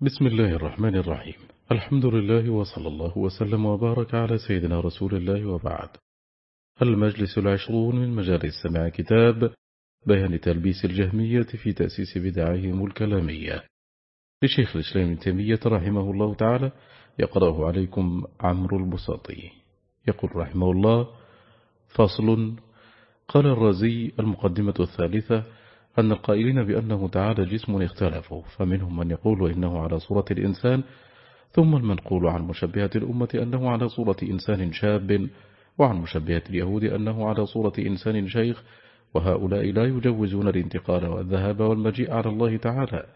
بسم الله الرحمن الرحيم. الحمد لله وصلى الله وسلم وبارك على سيدنا رسول الله وبعد. المجلس العشرون من مجالس سماع كتاب بيان تلبيس الجهمية في تأسيس بدعهم الكلامية. لشيخ الإسلام تيمية رحمه الله تعالى يقرأه عليكم عمرو البساطي. يقول رحمه الله فصل قال الرزي المقدمة الثالثة أن القائلين بأنه تعالى جسم اختلفوا فمنهم من يقول إنه على صورة الإنسان ثم المنقول عن مشبهة الأمة أنه على صورة إنسان شاب وعن مشبهة اليهود أنه على صورة إنسان شيخ وهؤلاء لا يجوزون الانتقال والذهاب والمجيء على الله تعالى.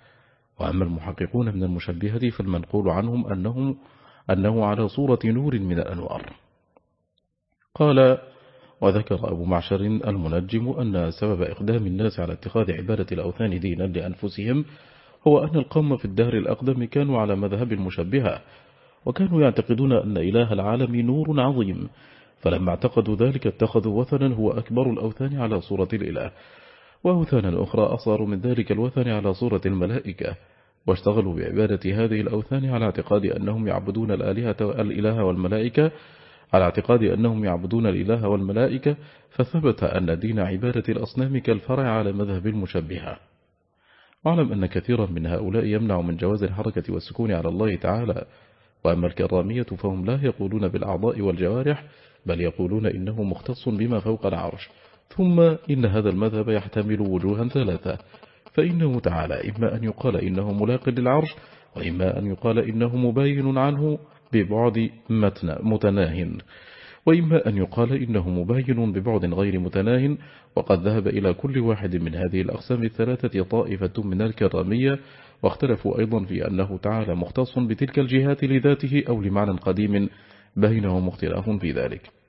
وأما المحققون من المشبهة فالمنقول عنهم أنه, أنه على صورة نور من الأنوار. قال وذكر أبو معشر المنجم أن سبب إقدام الناس على اتخاذ عبادة الأوثان دينا لأنفسهم هو أن القوم في الدهر الأقدم كانوا على مذهب المشبهة وكانوا يعتقدون أن إله العالم نور عظيم فلما اعتقدوا ذلك اتخذوا وثنا هو أكبر الأوثان على صورة الإله وأوثانا أخرى أصاروا من ذلك الوثن على صورة الملائكة واشتغلوا بعبادة هذه الأوثان على اعتقاد أنهم يعبدون الآلهة الإله والملائكة على اعتقاد أنهم يعبدون الإله والملائكة فثبت أن دين عبادة الأصنام كالفرع على مذهب المشبهة واعلم أن كثيرا من هؤلاء يمنع من جواز الحركة والسكون على الله تعالى وأما الكرامية فهم لا يقولون بالأعضاء والجوارح بل يقولون إنه مختص بما فوق العرش. ثم إن هذا المذهب يحتمل وجوها ثلاثة فإنه تعالى إما أن يقال إنه ملاق للعرش وإما أن يقال إنه مباين عنه ببعد متناه وإما أن يقال إنه مباين ببعد غير متناه وقد ذهب إلى كل واحد من هذه الأقسام الثلاثة طائفة من الكرامية واختلفوا أيضا في أنه تعالى مختص بتلك الجهات لذاته أو لمعنى قديم بينهم اختلاف في ذلك.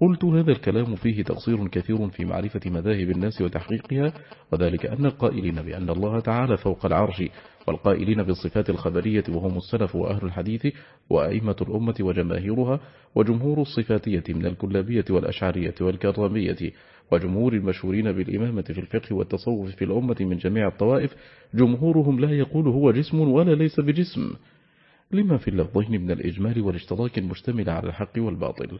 قلت هذا الكلام فيه تقصير كثير في معرفة مذاهب الناس وتحقيقها وذلك أن القائلين بأن الله تعالى فوق العرش والقائلين بالصفات الخبرية وهم السلف وأهل الحديث وأئمة الأمة وجماهيرها وجمهور الصفاتية من الكلابية والأشعرية والكرامية وجمهور المشهورين بالإمامة في الفقه والتصوف في الأمة من جميع الطوائف جمهورهم لا يقول هو جسم ولا ليس بجسم لما في اللفظين من الإجمال والاشتراك المشتمل على الحق والباطل.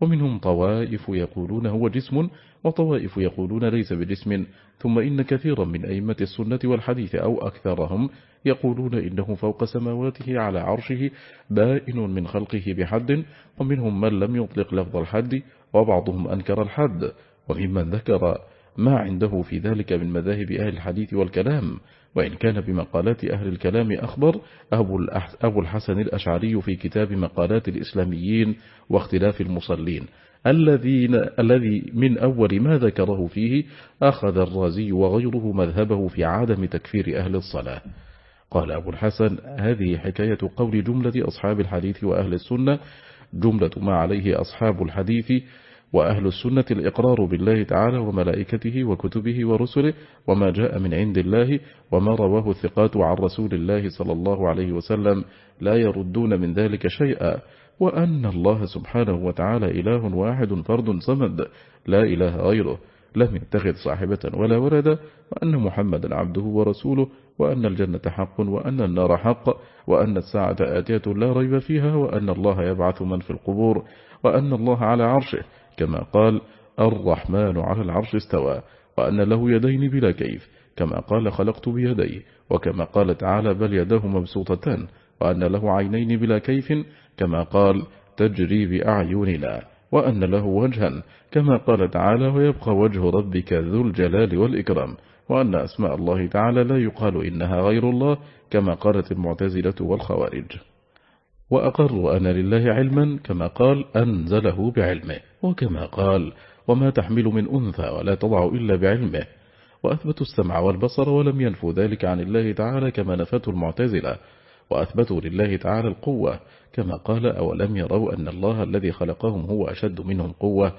ومنهم طوائف يقولون هو جسم وطوائف يقولون ليس بجسم. ثم إن كثيرا من أئمة السنة والحديث أو أكثرهم يقولون إنه فوق سماواته على عرشه بائن من خلقه بحد ومنهم من لم يطلق لفظ الحد وبعضهم أنكر الحد وممن ذكر ما عنده في ذلك من مذاهب أهل الحديث والكلام وإن كان بمقالات أهل الكلام أخبر أبو الحسن الأشعري في كتاب مقالات الإسلاميين واختلاف المصلين. الذين الذي من أول ما ذكره فيه أخذ الرازي وغيره مذهبه في عدم تكفير أهل الصلاة. قال أبو الحسن هذه حكاية قول جملة أصحاب الحديث وأهل السنة جملة ما عليه أصحاب الحديث وأهل السنة الإقرار بالله تعالى وملائكته وكتبه ورسله وما جاء من عند الله وما رواه الثقات عن رسول الله صلى الله عليه وسلم لا يردون من ذلك شيئا. وأن الله سبحانه وتعالى إله واحد فرد صمد. لا إله غيره. لم يتخذ صاحبة ولا ولدا وأن محمدا عبده ورسوله. وأن الجنة حق. وأن النار حق. وأن الساعة آتية لا ريب فيها. وأن الله يبعث من في القبور. وأن الله على عرشه. كما قال الرحمن على العرش استوى وأن له يدين بلا كيف كما قال خلقت بيديه وكما قال تعالى بل يداه مبسوطتان وأن له عينين بلا كيف كما قال تجري بأعيننا وأن له وجها كما قال تعالى ويبقى وجه ربك ذو الجلال والإكرام وأن أسماء الله تعالى لا يقال إنها غير الله كما قالت المعتزلة والخوارج. وأقر أن لله علما كما قال أنزله بعلمه وكما قال وما تحمل من أنثى ولا تضع إلا بعلمه وأثبتوا السمع والبصر ولم ينفوا ذلك عن الله تعالى كما نفته المعتزلة. وأثبتوا لله تعالى القوة كما قال أولم يروا أن الله الذي خلقهم هو أشد منهم قوة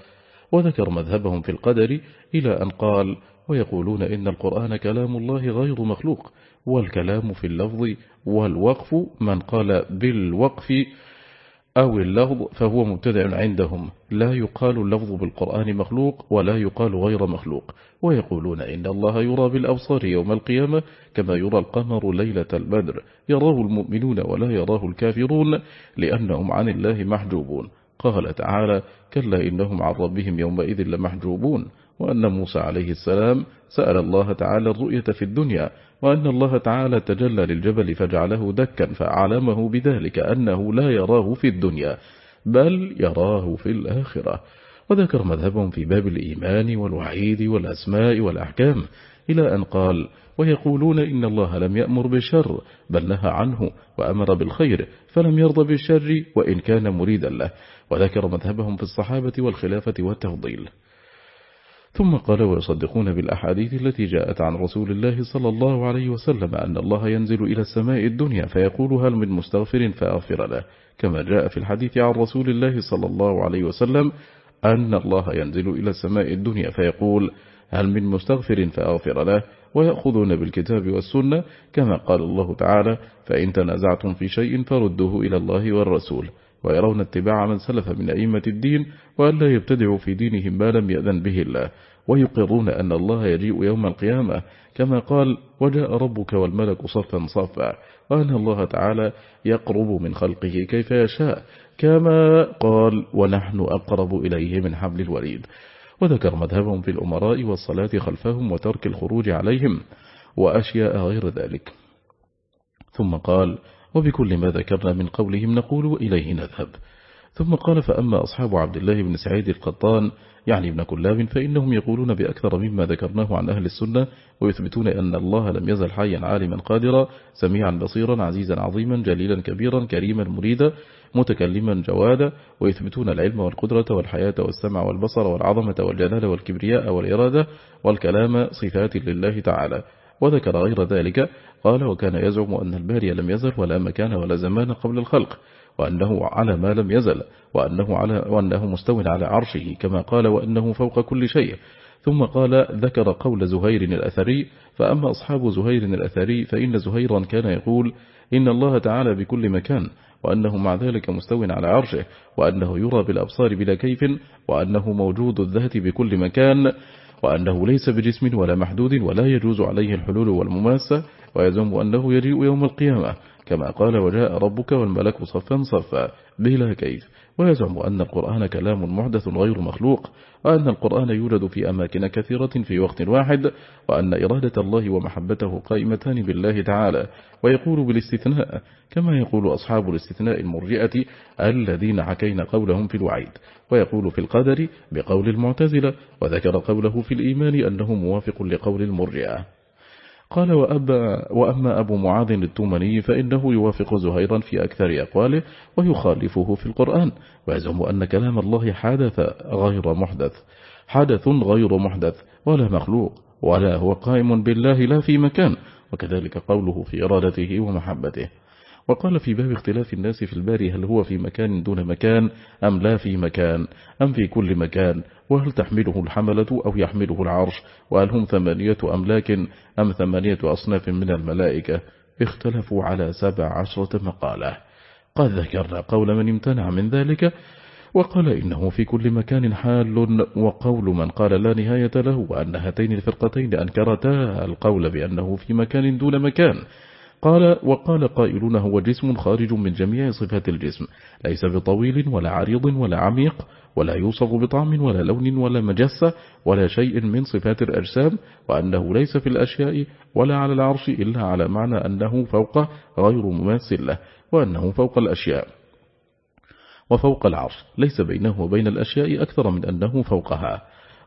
وذكر مذهبهم في القدر إلى أن قال ويقولون إن القرآن كلام الله غير مخلوق والكلام في اللفظ والوقف من قال بالوقف أو اللفظ فهو مبتدع عندهم. لا يقال اللفظ بالقرآن مخلوق ولا يقال غير مخلوق. ويقولون إن الله يرى بالأبصار يوم القيامة كما يرى القمر ليلة البدر. يراه المؤمنون ولا يراه الكافرون لأنهم عن الله محجوبون. قال تعالى كلا إنهم عن ربهم يومئذ لمحجوبون. وأن موسى عليه السلام سأل الله تعالى الرؤية في الدنيا وأن الله تعالى تجلى للجبل فجعله دكا فأعلمه بذلك أنه لا يراه في الدنيا بل يراه في الآخرة. وذكر مذهبهم في باب الإيمان والوعيد والأسماء والأحكام إلى أن قال ويقولون إن الله لم يأمر بالشر بل نهى عنه وأمر بالخير فلم يرضى بالشر وإن كان مريدا له. وذكر مذهبهم في الصحابة والخلافة والتفضيل. ثم قال ويصدقون بالأحاديث التي جاءت عن رسول الله صلى الله عليه وسلم أن الله ينزل إلى السماء الدنيا فيقول هل من مستغفر فأغفر له. كما جاء في الحديث عن رسول الله صلى الله عليه وسلم أن الله ينزل إلى السماء الدنيا فيقول هل من مستغفر فأغفر له. ويأخذون بالكتاب والسنة كما قال الله تعالى فإن تنازعتم في شيء فردوه إلى الله والرسول. ويرون اتباع من سلف من أئمة الدين وأن لا يبتدعوا في دينهم ما لم يأذن به الله. ويقرون أن الله يجيء يوم القيامة كما قال وجاء ربك والملك صفا صفا وأن الله تعالى يقرب من خلقه كيف يشاء كما قال ونحن أقرب إليه من حبل الوريد وذكر مذهبهم في الأمراء والصلاة خلفهم وترك الخروج عليهم وأشياء غير ذلك. ثم قال وبكل ما ذكرنا من قولهم نقول وإليه نذهب. ثم قال فأما أصحاب عبد الله بن سعيد القطان يعني ابن كلاب فإنهم يقولون بأكثر مما ذكرناه عن أهل السنة ويثبتون أن الله لم يزل حيا عالما قادرا سميعا بصيرا عزيزا عظيما جليلا كبيرا كريما مريدا متكلما جوادا ويثبتون العلم والقدرة والحياة والسمع والبصر والعظمة والجلال والكبرياء والإرادة والكلام صفات لله تعالى. وذكر غير ذلك قال وكان يزعم أن الباري لم يزل ولا مكان ولا زمان قبل الخلق وأنه على ما لم يزل وأنه, على وأنه مستو على عرشه كما قال وأنه فوق كل شيء. ثم قال ذكر قول زهير الأثري فأما أصحاب زهير الأثري فإن زهيرا كان يقول إن الله تعالى بكل مكان وأنه مع ذلك مستو على عرشه وأنه يرى بالأبصار بلا كيف وأنه موجود الذات بكل مكان. وأنه ليس بجسم ولا محدود ولا يجوز عليه الحلول والمماسة ويزم أنه يجيء يوم القيامة كما قال وجاء ربك والملك صفا صفا. بلا كيف. ويزعم أن القرآن كلام محدث غير مخلوق وأن القرآن يوجد في أماكن كثيرة في وقت واحد وأن إرادة الله ومحبته قائمتان بالله تعالى. ويقول بالاستثناء كما يقول أصحاب الاستثناء المرجئة الذين حكينا قولهم في الوعيد. ويقول في القدر بقول المعتزلة وذكر قوله في الإيمان أنه موافق لقول المرجئة. قال وأبا وأما أبو معاذ التومني فإنه يوافق زهيرا في أكثر أقواله ويخالفه في القرآن ويزعم أن كلام الله حدث غير محدث حدث غير محدث ولا مخلوق ولا هو قائم بالله لا في مكان وكذلك قوله في إرادته ومحبته. وقال في باب اختلاف الناس في الباري هل هو في مكان دون مكان أم لا في مكان أم في كل مكان وهل تحمله الحملة أو يحمله العرش؟ وهل هم ثمانية أملاك أم ثمانية أصناف من الملائكة؟ اختلفوا على سبع عشرة مقالة. قد ذكرنا قول من امتنع من ذلك وقال إنه في كل مكان حال وقول من قال لا نهاية له وأن هاتين الفرقتين أنكرتا القول بأنه في مكان دون مكان. قال وقال قائلون هو جسم خارج من جميع صفات الجسم ليس بطويل ولا عريض ولا عميق ولا يوصف بطعم ولا لون ولا مجسة ولا شيء من صفات الأجسام وأنه ليس في الأشياء ولا على العرش إلا على معنى أنه فوق غير مماثل له وأنه فوق الأشياء. وفوق العرش ليس بينه وبين الأشياء أكثر من أنه فوقها.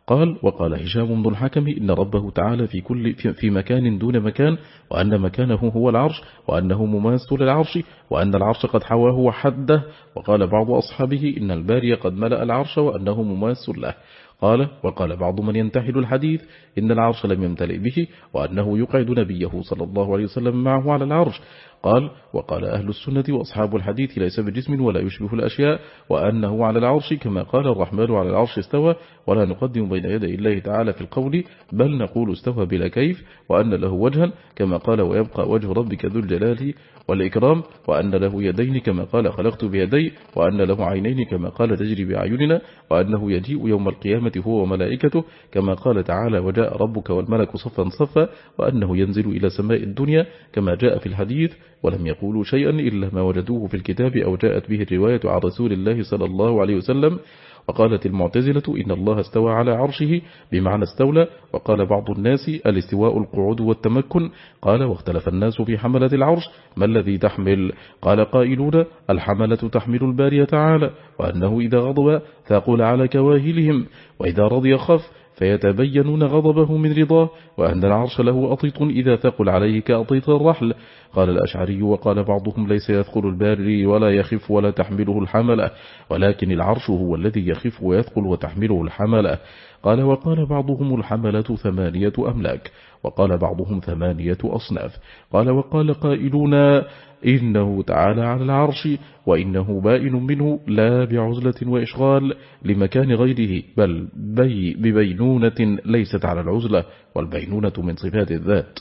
قال وقال هشام بن الحكم إن ربه تعالى في كل في مكان دون مكان وأن مكانه هو العرش وأنه مماس للعرش وأن العرش قد حواه وحده. وقال بعض أصحابه إن الباري قد ملأ العرش وأنه مماس له. قال وقال بعض من ينتحل الحديث إن العرش لم يمتلئ به وأنه يقعد نبيه صلى الله عليه وسلم معه على العرش. قال وقال أهل السنة وأصحاب الحديث ليس بجسم ولا يشبه الأشياء وأنه على العرش كما قال الرحمن على العرش استوى ولا نقدم بين يدي الله تعالى في القول بل نقول استوى بلا كيف وأن له وجها كما قال ويبقى وجه ربك ذو الجلال والإكرام وأن له يدين كما قال خلقت بيدي وأن له عينين كما قال تجري بأعيننا وأنه يجيء يوم القيامة هو وملائكته كما قال تعالى وجاء ربك والملك صفا صفا وأنه ينزل إلى سماء الدنيا كما جاء في الحديث ولم يقولوا شيئا إلا ما وجدوه في الكتاب أو جاءت به الرواية عن رسول الله صلى الله عليه وسلم وقالت المعتزلة إن الله استوى على عرشه بمعنى استولى وقال بعض الناس الاستواء القعود والتمكن قال واختلف الناس في حملة العرش ما الذي تحمل؟ قال قائلون الحملة تحمل الباري تعالى وأنه إذا غضب ثاقل على كواهلهم وإذا رضي خف فيتبينون غضبه من رضاه وأن العرش له أطيط إذا ثقل عليه كأطيط الرحل. قال الأشعري وقال بعضهم ليس يثقل الباري ولا يخف ولا تحمله الحملة ولكن العرش هو الذي يخف ويثقل وتحمله الحملة. قال وقال بعضهم الحملة ثمانية أملاك وقال بعضهم ثمانية أصناف. قال وقال قائلون إنه تعالى على العرش وإنه بائن منه لا بعزلة وإشغال لمكان غيره بل بي ببينونة ليست على العزلة والبينونة من صفات الذات.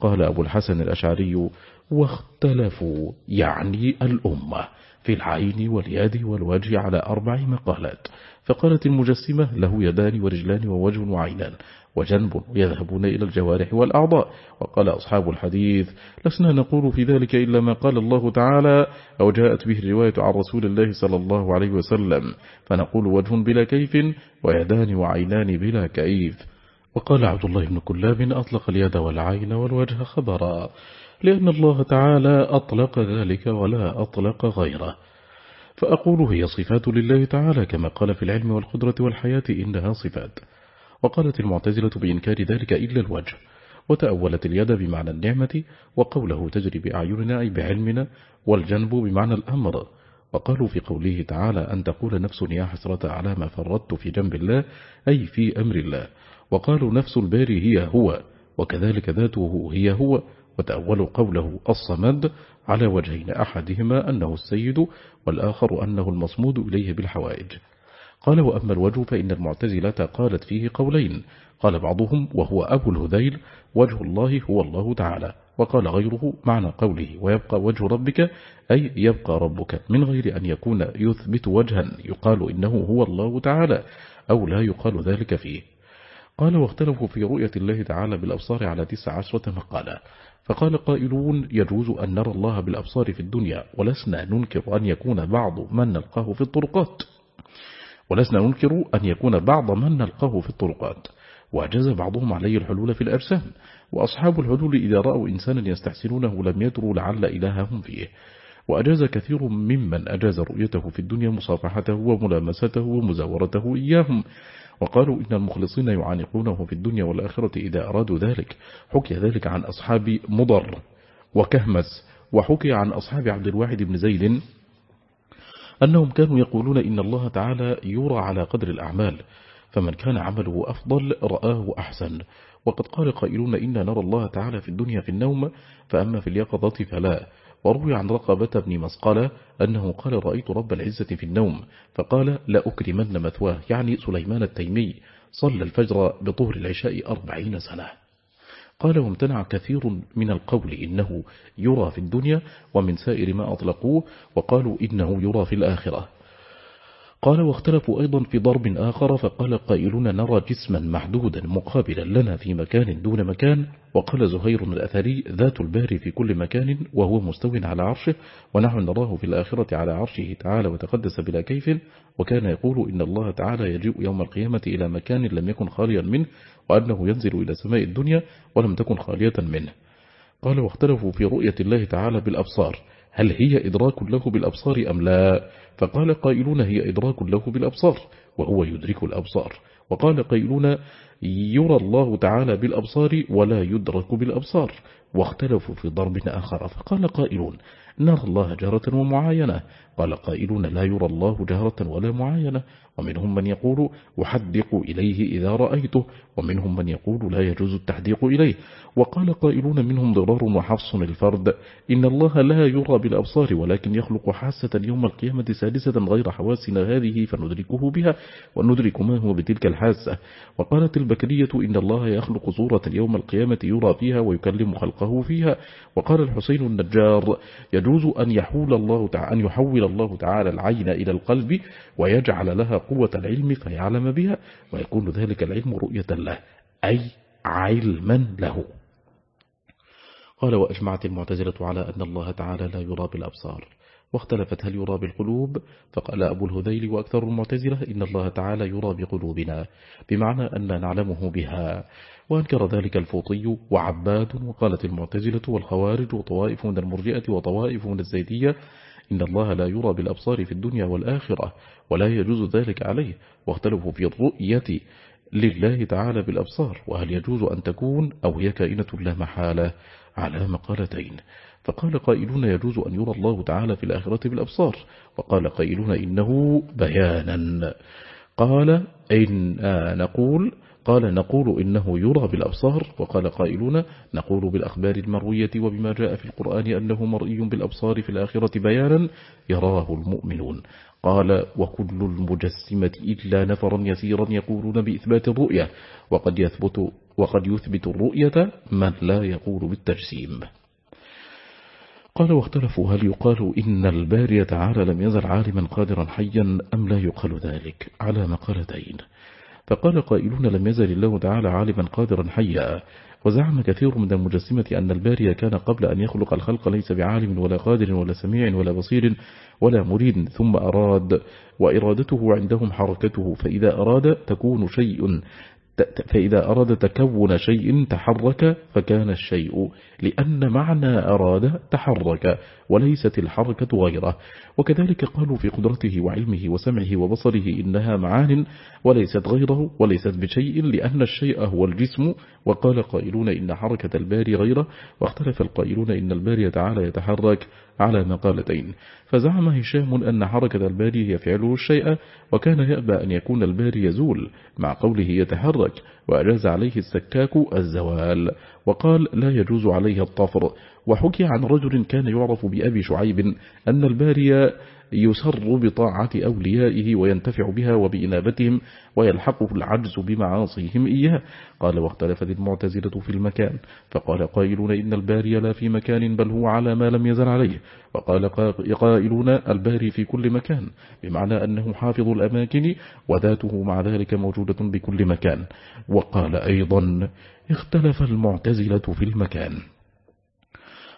قال أبو الحسن الأشعري واختلفوا يعني الأمة في العين واليد والوجه على أربع مقالات. فقالت المجسمة له يدان ورجلان ووجه وعينان. وجنب يذهبون إلى الجوارح والأعضاء. وقال أصحاب الحديث لسنا نقول في ذلك إلا ما قال الله تعالى أو جاءت به الرواية عن رسول الله صلى الله عليه وسلم. فنقول وجه بلا كيف ويدان وعينان بلا كيف. وقال عبد الله بن كلاب أطلق اليد والعين والوجه خبرا. لأن الله تعالى أطلق ذلك ولا أطلق غيره. فأقول هي صفات لله تعالى كما قال في العلم والقدرة والحياة إنها صفات. وقالت المعتزلة بإنكار ذلك إلا الوجه وتأولت اليد بمعنى النعمة وقوله تجري بأعيننا أي بعلمنا والجنب بمعنى الأمر. وقالوا في قوله تعالى أن تقول نفس يا حسرة على ما فردت في جنب الله أي في أمر الله. وقالوا نفس الباري هي هو وكذلك ذاته هي هو وتأولوا قوله الصمد على وجهين أحدهما أنه السيد والآخر أنه المصمود إليه بالحوائج. قال وأما الوجه فإن المعتزلة قالت فيه قولين. قال بعضهم وهو أبو الهذيل وجه الله هو الله تعالى وقال غيره معنى قوله ويبقى وجه ربك أي يبقى ربك من غير أن يكون يثبت وجها يقال إنه هو الله تعالى أو لا يقال ذلك فيه. قال واختلفوا في رؤية الله تعالى بالأبصار على تسع عشرة مقالة فقال قائلون يجوز أن نرى الله بالأبصار في الدنيا ولسنا ننكر أن يكون بعض من نلقاه في الطرقات. ولسنا ننكر أن يكون بعض من نلقاه في الطرقات. وأجاز بعضهم عليه الحلول في الأرسام وأصحاب الحلول إذا رأوا إنسانا يستحسنونه لم يدروا لعل إلههم فيه. وأجاز كثير ممن أجاز رؤيته في الدنيا مصافحته وملامسته ومزاورته إياهم. وقالوا إن المخلصين يعانقونه في الدنيا والآخرة إذا أرادوا ذلك. حكي ذلك عن أصحاب مضر وكهمس. وحكي عن أصحاب عبد الواحد بن زيد أنهم كانوا يقولون إن الله تعالى يرى على قدر الأعمال فمن كان عمله أفضل رآه أحسن. وقد قال قائلون إنا نرى الله تعالى في الدنيا في النوم فأما في اليقظة فلا. وروي عن رقبة بن مسقلة أنه قال رأيت رب العزة في النوم. فقال لا أكرمن مثواه. يعني سليمان التيمي صلى الفجر بطهر العشاء أربعين سنة. قال وامتنع كثير من القول إنه يرى في الدنيا ومن سائر ما أطلقوه وقالوا إنه يرى في الآخرة. قال واختلفوا أيضا في ضرب آخر فقال قائلون نرى جسما محدودا مقابلا لنا في مكان دون مكان. وقال زهير الأثري ذات الباري في كل مكان وهو مستو على عرشه ونحن نراه في الآخرة على عرشه تعالى وتقدس بلا كيف. وكان يقول إن الله تعالى يجيء يوم القيامة إلى مكان لم يكن خاليا منه وأنه ينزل إلى سماء الدنيا ولم تكن خالية منه. قال واختلفوا في رؤية الله تعالى بالأبصار. هل هي إدراك له بالأبصار أم لا؟ فقال قائلون هي إدراك له بالأبصار وهو يدرك الأبصار. وقال قائلون يرى الله تعالى بالأبصار ولا يدرك بالأبصار واختلفوا في ضرب آخر. فقال قائلون نرى الله جهرة ومعاينة. قال قائلون لا يرى الله جهرة ولا معاينة. ومنهم من يقول أحدق إليه إذا رأيته. ومنهم من يقول لا يجوز التحديق إليه. وقال قائلون منهم ضرار وحفص الفرد. إن الله لا يرى بالأبصار ولكن يخلق حاسة يوم القيامة سادسة غير حواسنا هذه فندركه بها وندرك ما هو بتلك الحاسة. وقالت البشر البكرية إن الله يخلق صورة يوم القيامة يرى فيها ويكلم خلقه فيها. وقال الحسين النجار يجوز أن يحول الله تعالى أن يحول الله تعالى العين إلى القلب ويجعل لها قوة العلم فيعلم بها ويكون ذلك العلم رؤية له أي علما له. قال وأجمعت المعتزلة على أن الله تعالى لا يرى بالأبصار. واختلفت هل يرى بالقلوب؟ فقال أبو الهذيل وأكثر المعتزلة إن الله تعالى يرى بقلوبنا بمعنى أن نعلمه بها. وأنكر ذلك الفوطي وعباد وقالت المعتزلة والخوارج وطوائف من المرجئة وطوائف من الزيدية إن الله لا يرى بالأبصار في الدنيا والآخرة ولا يجوز ذلك عليه واختلفوا في الرؤية. لله تعالى بالأبصار وهل يجوز أن تكون أو هي كائنة لا محالة على مقالتين؟ فقال قائلون يجوز أن يرى الله تعالى في الآخرة بالأبصار وقال قائلون إنه بيانا. قال إن نقول قال نقول إنه يرى بالأبصار وقال قائلون نقول بالأخبار المروية وبما جاء في القرآن أنه مرئي بالأبصار في الآخرة بيانا يراه المؤمنون. قال وكل المجسمة إلا نفرا يسيرا يقولون بإثبات الرؤية وقد يثبت, وقد يثبت الرؤية من لا يقول بالتجسيم. قال واختلفوا هل يقال إن الباري تعالى لم يزل عالما قادرا حيا أم لا يقال ذلك؟ على مقالتين. فقال قائلون لم يزل الله تعالى عالما قادرا حيا وزعم كثير من المجسمة أن الباري كان قبل أن يخلق الخلق ليس بعالم ولا قادر ولا سميع ولا بصير ولا مريد ثم أراد وإرادته عندهم حركته فإذا أراد تكون شيء فإذا أراد تكون شيء تحرك فكان الشيء. لأن معنى أراد تحرك وليست الحركة غيره. وكذلك قالوا في قدرته وعلمه وسمعه وبصره إنها معان وليست غيره وليست بشيء لأن الشيء هو الجسم. وقال قائلون إن حركة الباري غيره واختلف القائلون إن الباري تعالى يتحرك على مقالتين. فزعم هشام أن حركة الباري هي فعله الشيء وكان يأبى أن يكون الباري يزول مع قوله يتحرك. وأجاز عليه السكاك الزوال وقال لا يجوز عليه الطفر. وحكي عن رجل كان يعرف بأبي شعيب أن الباري يسر بطاعة أوليائه وينتفع بها وبإنابتهم ويلحقه العجز بمعاصيهم إياه قال واختلفت المعتزلة في المكان فقال قائلون إن الباري لا في مكان بل هو على ما لم يزل عليه. وقال قائلون الباري في كل مكان بمعنى أنه حافظ الأماكن وذاته مع ذلك موجودة بكل مكان. وقال أيضا اختلف المعتزلة في المكان.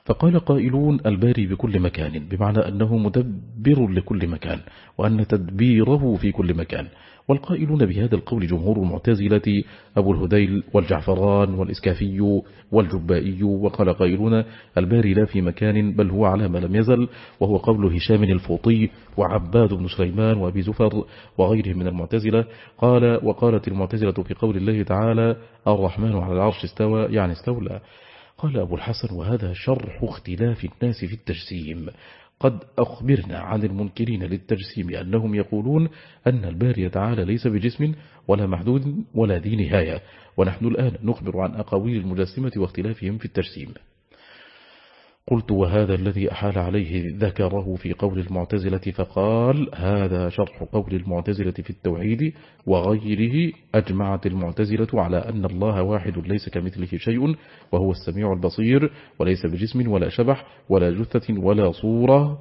فقال قائلون الباري بكل مكان بمعنى أنه مدبر لكل مكان وأن تدبيره في كل مكان. والقائلون بهذا القول جمهور المعتزلة أبو الهديل والجعفران والإسكافي والجبائي. وقال قائلون الباري لا في مكان بل هو على ما لم يزل وهو قول هشام الفوطي وعباد بن سليمان وأبي زفر وغيرهم من المعتزلة. قال وقالت المعتزلة في قول الله تعالى الرحمن على العرش استوى. يعني استولى. قال أبو الحسن وهذا شرح اختلاف الناس في التجسيم. قد أخبرنا عن المنكرين للتجسيم أنهم يقولون أن الباري تعالى ليس بجسم ولا محدود ولا ذي نهاية. ونحن الآن نخبر عن أقاويل المجسمة واختلافهم في التجسيم. قلت وهذا الذي أحال عليه ذكره في قول المعتزلة فقال هذا شرح قول المعتزلة في التوحيد وغيره أجمعت المعتزلة على أن الله واحد ليس كمثله شيء وهو السميع البصير وليس بجسم ولا شبح ولا جثة ولا صورة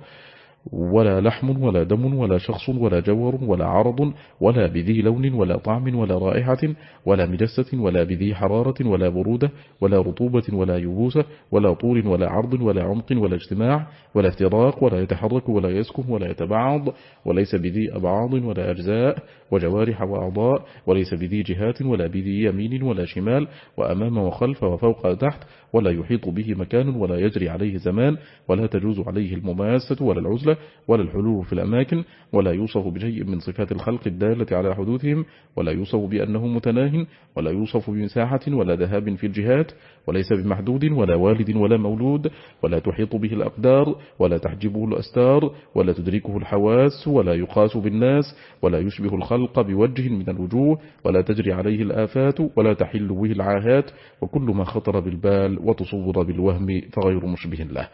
ولا لحم ولا دم ولا شخص ولا جور ولا عرض ولا بذي لون ولا طعم ولا رائحة ولا مجسة ولا بذي حرارة ولا برودة ولا رطوبة ولا يبوسة ولا طول ولا عرض ولا عمق ولا اجتماع ولا افتراق ولا يتحرك ولا يسكن ولا يتبعض وليس بذي أبعاض ولا أجزاء وجوارح وأعضاء وليس بذي جهات ولا بذي يمين ولا شمال وأمام وخلف وفوق وتحت ولا يحيط به مكان ولا يجري عليه زمان ولا تجوز عليه المماسة ولا العزلة ولا الحلول في الأماكن ولا يوصف بشيء من صفات الخلق الدالة على حدوثهم ولا يوصف بأنه متناه ولا يوصف بمساحة ولا ذهاب في الجهات وليس بمحدود ولا والد ولا مولود ولا تحيط به الأقدار ولا تحجبه الأستار ولا تدركه الحواس ولا يقاس بالناس ولا يشبه الخلق بوجه من الوجوه ولا تجري عليه الآفات ولا تحل به العاهات وكل ما خطر بالبال وتصور بالوهم فغير مشبه له.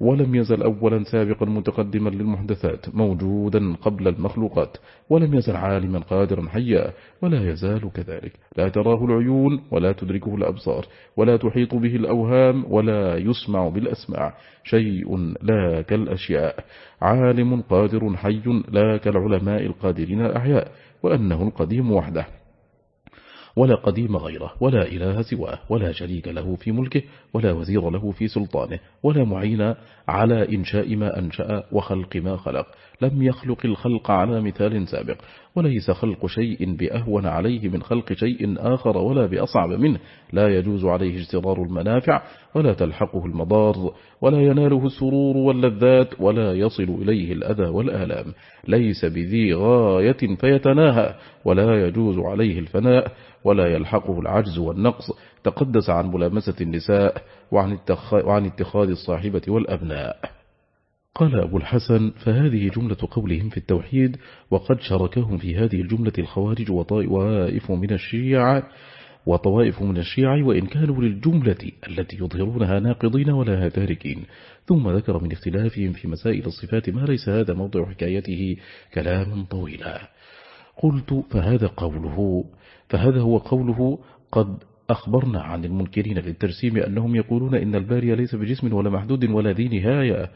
ولم يزل أولا سابقا متقدما للمحدثات موجودا قبل المخلوقات ولم يزل عالما قادرا حيا ولا يزال كذلك. لا تراه العيون ولا تدركه الأبصار ولا تحيط به الأوهام ولا يسمع بالأسماع. شيء لا كالأشياء. عالم قادر حي لا كالعلماء القادرين الأحياء وأنه القديم وحده. ولا قديم غيره ولا إله سواه ولا شريك له في ملكه ولا وزير له في سلطانه ولا معين على إنشاء ما أنشأ وخلق ما خلق. لم يخلق الخلق على مثال سابق وليس خلق شيء بأهون عليه من خلق شيء آخر ولا بأصعب منه. لا يجوز عليه اجترار المنافع ولا تلحقه المضار ولا يناله السرور واللذات ولا يصل إليه الأذى والآلام. ليس بذي غاية فيتناهى ولا يجوز عليه الفناء ولا يلحقه العجز والنقص. تقدس عن ملامسة النساء وعن اتخاذ الصاحبة والأبناء. قال أبو الحسن فهذه جملة قولهم في التوحيد وقد شركهم في هذه الجملة الخوارج وطائف من الشيعة وطوائف من الشيعة وإن كانوا للجملة التي يظهرونها ناقضين ولا تاركين ثم ذكر من اختلافهم في مسائل الصفات ما ليس هذا موضع حكايته كلاما طويلا. قلت فهذا قوله فهذا هو قوله قد أخبرنا عن المنكرين للترسيم أنهم يقولون إن الباري ليس بجسم ولا محدود ولا ذي نهاية.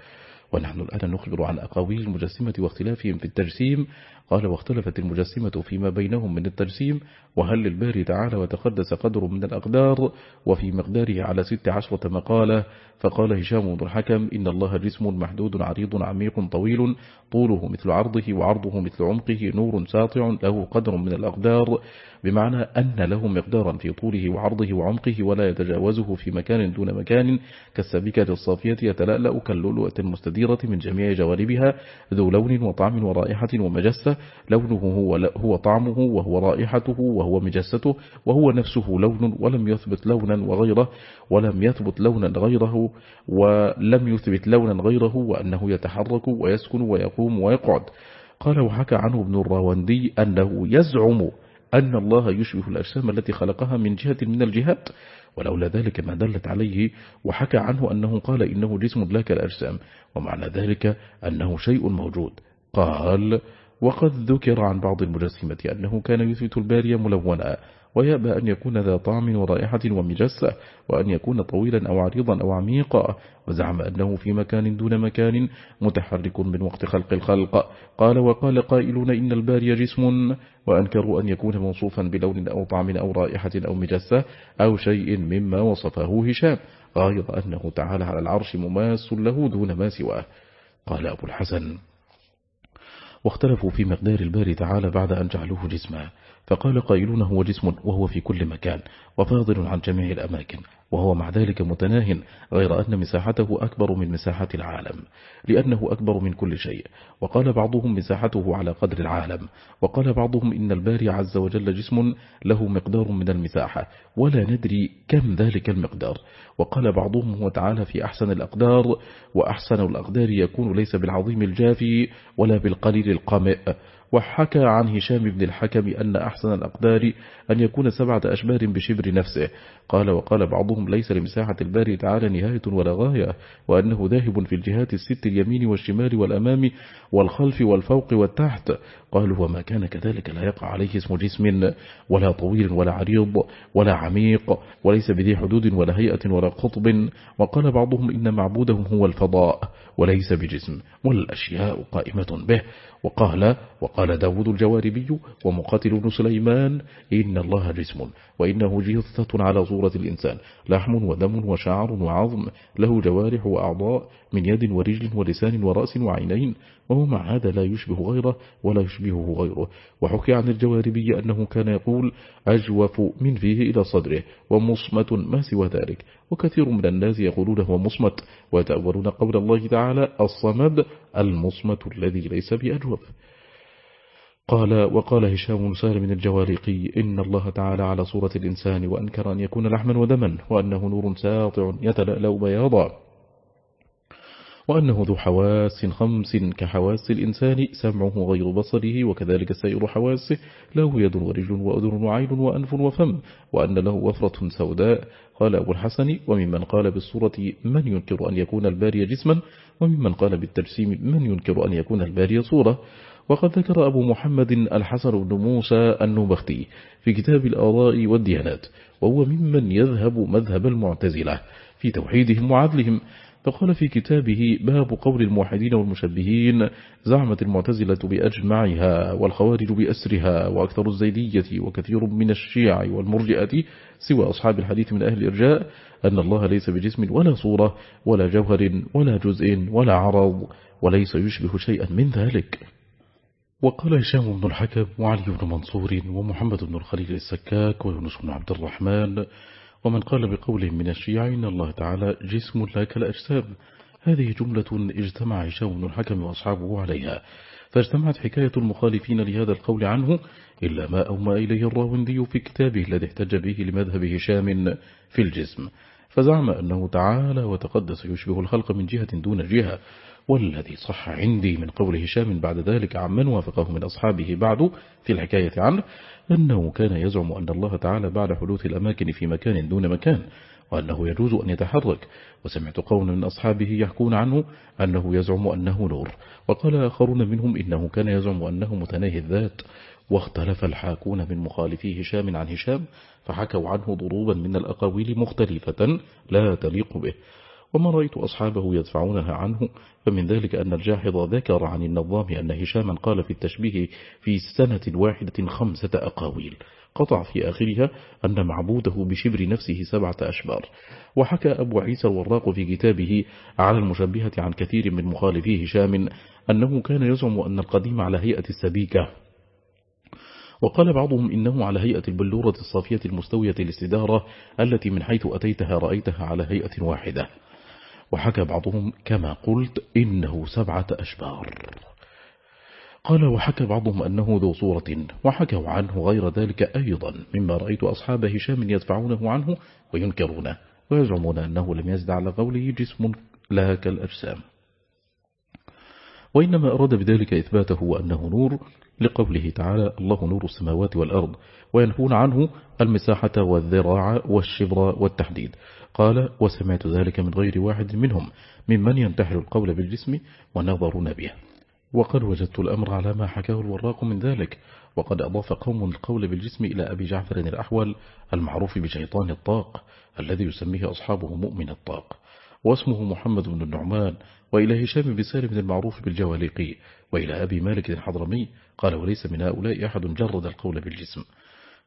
ونحن الآن نخبر عن أقاويل المجسمة واختلافهم في الترسيم قال واختلفت المجسمة فيما بينهم من الترسيم وهل للباري تعالى وتقدس قدر من الأقدار؟ وفي مقداره على ست عشرة مقالة. فقال هشام بن الحكم إن الله جسم محدود عريض عميق طويل طوله مثل عرضه وعرضه مثل عمقه نور ساطع له قدر من الأقدار. بمعنى أن له مقدارا في طوله وعرضه وعمقه ولا يتجاوزه في مكان دون مكان. كالسبكة الصافية يتلألأ كاللؤلؤة المستديرة من جميع جوانبها ذو لون وطعم ورائحة ومجسة. لونه هو, هو طعمه وهو رائحته وهو مجسته وهو نفسه لون ولم يثبت لونا وغيره ولم يثبت لونا غيره ولم يثبت لونا غيره وأنه يتحرك ويسكن ويقوم ويقعد. قال وحكى عنه ابن الراوندي أنه يزعم أن الله يشبه الأجسام التي خلقها من جهة من الجهات ولولا ذلك ما دلت عليه وحكى عنه أنه قال إنه جسم لا كالأجسام ومعنى ذلك أنه شيء موجود. قال وقد ذكر عن بعض المجسمة أنه كان يثبت البارية ملونا ويأبى أن يكون ذا طعم ورائحة ومجسة وأن يكون طويلا أو عريضا أو عميقا. وزعم أنه في مكان دون مكان متحرك من وقت خلق الخلق. قال وقال قائلون إن الباري جسم. وأنكروا أن يكون موصوفا بلون أو طعم أو رائحة أو مجسة أو شيء مما وصفه هشام. غير أنه تعالى على العرش مماس له دون ما سواه. قال أبو الحسن. واختلفوا في مقدار الباري تعالى بعد أن جعلوه جسما. فقال قائلون هو جسم وهو في كل مكان وفاضل عن جميع الأماكن وهو مع ذلك متناه غير أن مساحته أكبر من مساحة العالم لأنه أكبر من كل شيء وقال بعضهم مساحته على قدر العالم وقال بعضهم إن الباري عز وجل جسم له مقدار من المساحة ولا ندري كم ذلك المقدار وقال بعضهم هو تعالى في أحسن الأقدار وأحسن الأقدار يكون ليس بالعظيم الجافي ولا بالقليل القامئ وحكى عن هشام بن الحكم أن أحسن الأقدار أن يكون سبعة أشبار بشبر نفسه. قال وقال بعضهم ليس لمساحة الباري تعالى نهاية ولا غاية وأنه ذاهب في الجهات الست اليمين والشمال والأمام والخلف والفوق والتحت قالوا وما كان كذلك لا يقع عليه اسم جسم ولا طويل ولا عريض ولا عميق وليس بذي حدود ولا هيئة ولا قطب. وقال بعضهم إن معبودهم هو الفضاء وليس بجسم والأشياء قائمة به. وقال وقال داود الجواربي ومقاتل بن سليمان إن الله جسم وإنه جثة على صورة الإنسان لحم ودم وشعر وعظم له جوارح وأعضاء من يد ورجل ولسان ورأس وعينين وهو مع هذا لا يشبه غيره ولا يشبهه غيره. وحكي عن الجواربي أنه كان يقول أجوف من فيه إلى صدره ومصمة ما سوى ذلك. وكثير من الناس يقولون هو مصمت ويتأولون قول الله تعالى الصمد المصمة الذي ليس بأجوف. قال وقال هشام سالم من الجوارقي إن الله تعالى على صورة الإنسان وأنكر أن يكون لحما ودما وأنه نور ساطع يتلألأ بياضا وأنه ذو حواس خمس كحواس الإنسان سمعه غير بصره وكذلك سائر حواسه له يد ورجل وأذن وعين وأنف وفم وأن له وفرة سوداء. قال أبو الحسن وممن قال بالصورة من ينكر أن يكون الباري جسما وممن قال بالتجسيم من ينكر أن يكون الباري صورة. وقد ذكر أبو محمد الحسن بن موسى النوبختي في كتاب الآراء والديانات وهو ممن يذهب مذهب المعتزلة في توحيدهم وعدلهم. فقال في كتابه باب قول الموحدين والمشبهين زعمت المعتزلة بأجمعها والخوارج بأسرها وأكثر الزيدية وكثير من الشيع والمرجئة سوى أصحاب الحديث من أهل الإرجاء أن الله ليس بجسم ولا صورة ولا جوهر ولا جزء ولا عرض وليس يشبه شيئا من ذلك. وقال هشام بن الحكم وعلي بن منصور ومحمد بن الخليل السكاك ويونس بن عبد الرحمن ومن قال بقوله من الشيعة إن الله تعالى جسم لا كالأجسام. هذه جملة اجتمع هشام بن الحكم وأصحابه عليها. فاجتمعت حكاية المخالفين لهذا القول عنه إلا ما أومى إليه الراوندي في كتابه الذي احتج به لمذهب هشام في الجسم. فزعم أنه تعالى وتقدس يشبه الخلق من جهة دون جهة. والذي صح عندي من قول هشام بعد ذلك عمن وافقه من أصحابه بعد في الحكاية عنه أنه كان يزعم أن الله تعالى بعد حدوث الأماكن في مكان دون مكان وأنه يجوز أن يتحرك وسمعت قوم من أصحابه يحكون عنه أنه يزعم أنه نور وقال آخرون منهم إنه كان يزعم أنه متناهي الذات واختلف الحاكون من مخالفي هشام عن هشام فحكوا عنه ضروبا من الأقاويل مختلفة لا تليق به. وما رأيت أصحابه يدفعونها عنه. فمن ذلك أن الجاحظ ذكر عن النظام أن هشاما قال في التشبيه في سنة واحدة خمسة أقاويل. قطع في آخرها أن معبوده بشبر نفسه سبعة أشبار. وحكى أبو عيسى الوراق في كتابه على المشبهة عن كثير من مخالفي هشام أنه كان يزعم أن القديم على هيئة السبيكة. وقال بعضهم إنه على هيئة البلورة الصافية المستوية الاستدارة التي من حيث أتيتها رأيتها على هيئة واحدة. وحكى بعضهم كما قلت إنه سبعة أشبار. قال وحكى بعضهم أنه ذو صورة وحكوا عنه غير ذلك أيضا مما رأيت أصحاب هشام يدفعونه عنه وينكرونه ويزعمون أنه لم يزد على قوله جسم لا كالأجسام. وإنما أراد بذلك إثباته وأنه نور لقوله تعالى الله نور السماوات والأرض وينفون عنه المساحة والذراع والشبر والتحديد. قال وسمعت ذلك من غير واحد منهم ممن ينتحل القول بالجسم ونظرون به. وقد وجدت الأمر على ما حكاه الوراق من ذلك وقد أضاف قوم القول بالجسم إلى أبي جعفر الأحول المعروف بشيطان الطاق الذي يسميه أصحابه مؤمن الطاق واسمه محمد بن النعمان وإلى هشام بن سالم المعروف بالجواليقي وإلى أبي مالك الحضرمي قال وليس من هؤلاء أحد جرد القول بالجسم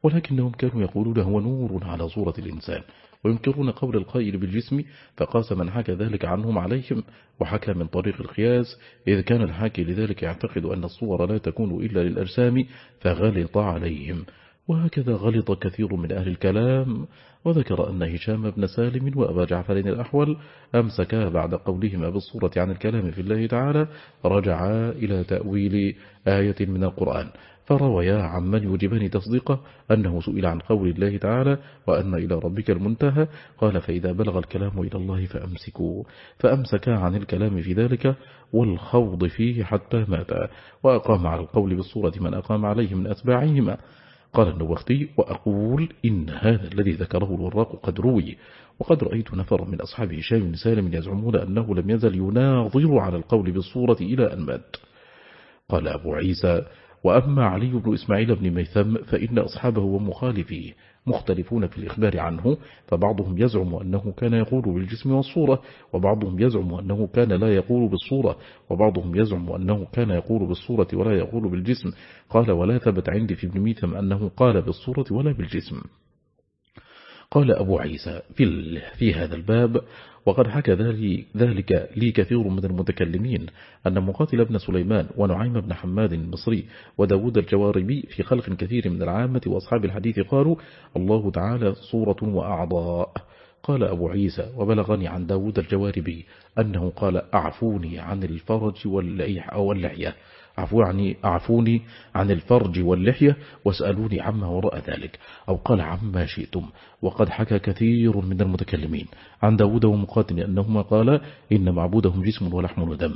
ولكنهم كانوا يقولون هو نور على صورة الإنسان وينكرون قول القائل بالجسم فقاس من حكى ذلك عنهم عليهم وحكى من طريق القياس إذ كان الحاكي لذلك يعتقد أن الصور لا تكون إلا للأجسام فغلط عليهم. وهكذا غلط كثير من أهل الكلام وذكر أن هشام بن سالم وأبا جعفر الأحول أمسكا بعد قولهما بالصورة عن الكلام في الله تعالى رجعا إلى تأويل آية من القرآن. فرويا عمن يجبني تصديقه أنه سئل عن قول الله تعالى وأن إلى ربك المنتهى قال فإذا بلغ الكلام إلى الله فأمسكوا فأمسكا عن الكلام في ذلك والخوض فيه حتى مات. وأقام على القول بالصورة من أقام عليه من أتباعهما. قال النوختي وأقول إن هذا الذي ذكره الوراق قد روي وقد رأيت نفر من أصحاب هشام بن سالم يزعمون أنه لم يزل يناظر على القول بالصورة إلى أن مات. قال أبو عيسى وأما علي بن إسماعيل بن ميثم فإن أصحابه ومخالفيه مختلفون في الإخبار عنه فبعضهم يزعم أنه كان يقول بالجسم والصورة وبعضهم يزعم أنه كان لا يقول بالصورة وبعضهم يزعم أنه كان يقول بالصورة ولا يقول بالجسم. قال ولا ثبت عندي في ابن ميثم أنه قال بالصورة ولا بالجسم. قال أبو عيسى في, في هذا الباب وقد حكى ذلك لي كثير من المتكلمين أن مقاتل بن سليمان ونعيم بن حماد المصري وداود الجواربي في خلق كثير من العامة وأصحاب الحديث قالوا الله تعالى صورة وأعضاء. قال أبو عيسى وبلغني عن داود الجواربي أنه قال أعفوني عن الفرج واللحية. عفو عني أعفوني عن الفرج واللحية واسألوني عما وراء ذلك أو قال عما شئتم. وقد حكى كثير من المتكلمين عن داود ومقاتل أنهما قال إن معبودهم جسم ولحم ودم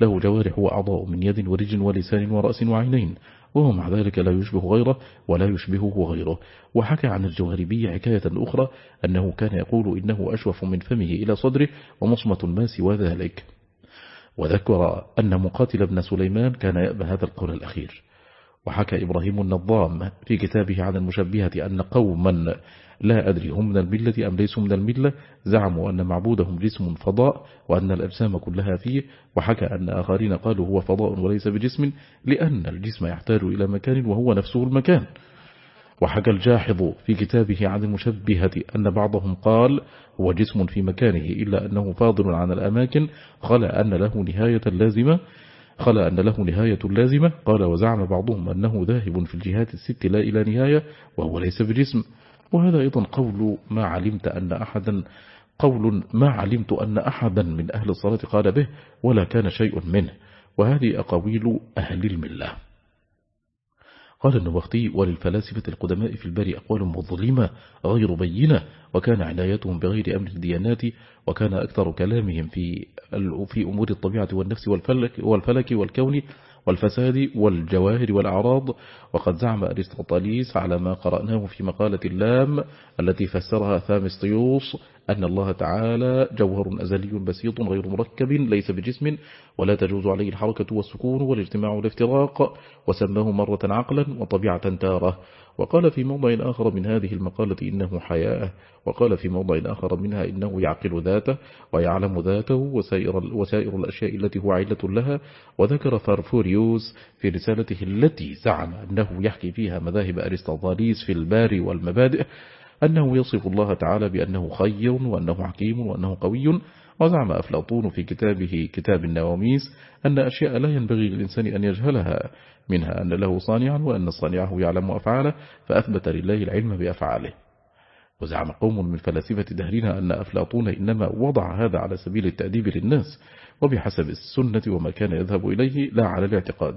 له جوارح وأعضاء من يد ورجل ولسان ورأس وعينين وهو مع ذلك لا يشبه غيره ولا يشبهه غيره. وحكى عن الجوهربي حكاية أخرى أنه كان يقول إنه أشوف من فمه إلى صدره ومصمة ما سوى ذلك. وذكر أن مقاتل بن سليمان كان يأبى هذا القول الأخير. وحكى إبراهيم النظام في كتابه عن المشبهة أن قوما لا أدري هم من الملة أم ليسوا من الملة زعموا أن معبودهم جسم فضاء وأن الأجسام كلها فيه. وحكى أن آخرين قالوا هو فضاء وليس بجسم لأن الجسم يحتاج إلى مكان وهو نفسه المكان. وحكى الجاحظ في كتابه عن المشبهة أن بعضهم قال هو جسم في مكانه إلا أنه فاضل عن الأماكن. خلى أن له نهاية لازمة. خلى أن له نهاية لازمة. قال وزعم بعضهم أنه ذاهب في الجهات الست لا إلى نهاية وهو ليس بجسم. وهذا أيضا قول ما علمت أن أحدا قول ما علمت أن أحدا من أهل الصلاة قال به ولا كان شيء منه. وهذه أقاويل أهل الملة. قال النوختي وللفلاسفة القدماء في البر أقوال مظلمة غير بينة وكان عنايتهم بغير أمر الديانات وكان أكثر كلامهم في أمور الطبيعة والنفس والفلك والكون والفساد والجواهر والأعراض. وقد زعم أرسطاطاليس على ما قرأناه في مقالة اللام التي فسرها ثامسطيوس أن الله تعالى جوهر أزلي بسيط غير مركب ليس بجسم ولا تجوز عليه الحركة والسكون والاجتماع والافتراق وسماه مرة عقلا وطبيعة تارة. وقال في موضع آخر من هذه المقالة إنه حياة وقال في موضع آخر منها إنه يعقل ذاته ويعلم ذاته وسائر, وسائر الأشياء التي هو علة لها وذكر فارفوريوس في رسالته التي زعم أنه يحكي فيها مذاهب أرسطاطاليس في الباري والمبادئ أنه يصف الله تعالى بأنه خير وأنه حكيم وأنه قوي وزعم أفلاطون في كتابه كتاب النواميس أن أشياء لا ينبغي للإنسان أن يجهلها منها أن له صانعا وأن صانعه يعلم أفعاله فأثبت لله العلم بأفعاله. وزعم قوم من فلاسفة دهرنا أن أفلاطون إنما وضع هذا على سبيل التأديب للناس وبحسب السنة وما كان يذهب إليه لا على الاعتقاد.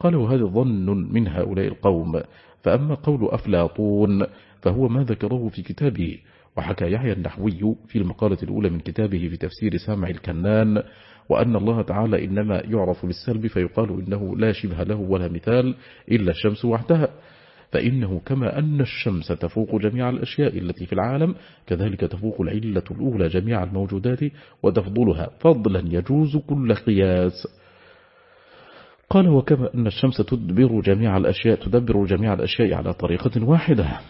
قالوا هذا ظن من هؤلاء القوم فأما قول أفلاطون فهو ما ذكره في كتابه وحكى يحيى النحوي في المقالة الأولى من كتابه في تفسير سامع الكنان وأن الله تعالى إنما يعرف بالسلب فيقال إنه لا شبه له ولا مثال إلا الشمس وحدها. فإنه كما أن الشمس تفوق جميع الأشياء التي في العالم كذلك تفوق العلة الأولى جميع الموجودات وتفضلها. فضلا يجوز كل قياس. قال وكما أن الشمس تدبر جميع الأشياء تدبر جميع الأشياء على طريقة واحدة.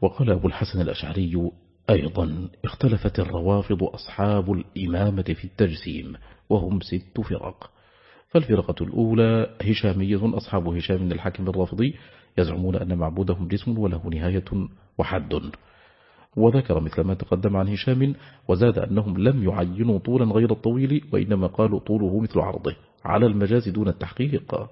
وقال أبو الحسن الأشعري أيضا اختلفت الروافض أصحاب الإمامة في التجسيم وهم ست فرق. فالفرقة الأولى هشامية أصحاب هشام الحاكم الرافضي يزعمون أن معبودهم جسم وله نهاية وحد. وذكر مثل ما تقدم عن هشام وزاد أنهم لم يعينوا طولا غير الطويل وإنما قالوا طوله مثل عرضه على المجاز دون التحقيق.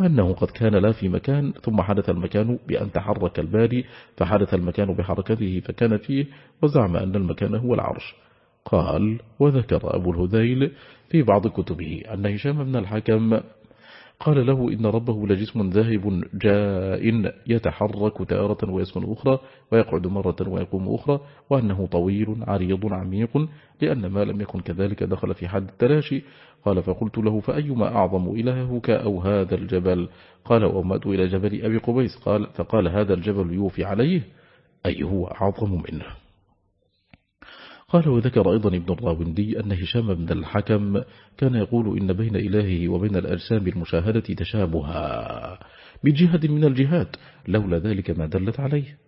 وأنه قد كان لا في مكان ثم حدث المكان بأن تحرك الباري فحدث المكان بحركته فكان فيه وزعم أن المكان هو العرش. قال وذكر أبو الهذيل في بعض كتبه أن هشام بن الحكم قال له إن ربه لجسم ذاهب جاء يتحرك تارة ويسكن أخرى ويقعد مرة ويقوم أخرى وأنه طويل عريض عميق لأن ما لم يكن كذلك دخل في حد التلاشي. قال فقلت له فأيما أعظم إلهك أو هذا الجبل؟ قال وأمأت إلى جبل أبي قبيس. قال فقال هذا الجبل يوفي عليه. أي هو أعظم منه. قال وذكر أيضا ابن الراوندي أن هشام بن الحكم كان يقول إن بين إلهه وبين الأجسام المشاهدة تشابها بجهة من الجهات لولا ذلك ما دلت عليه.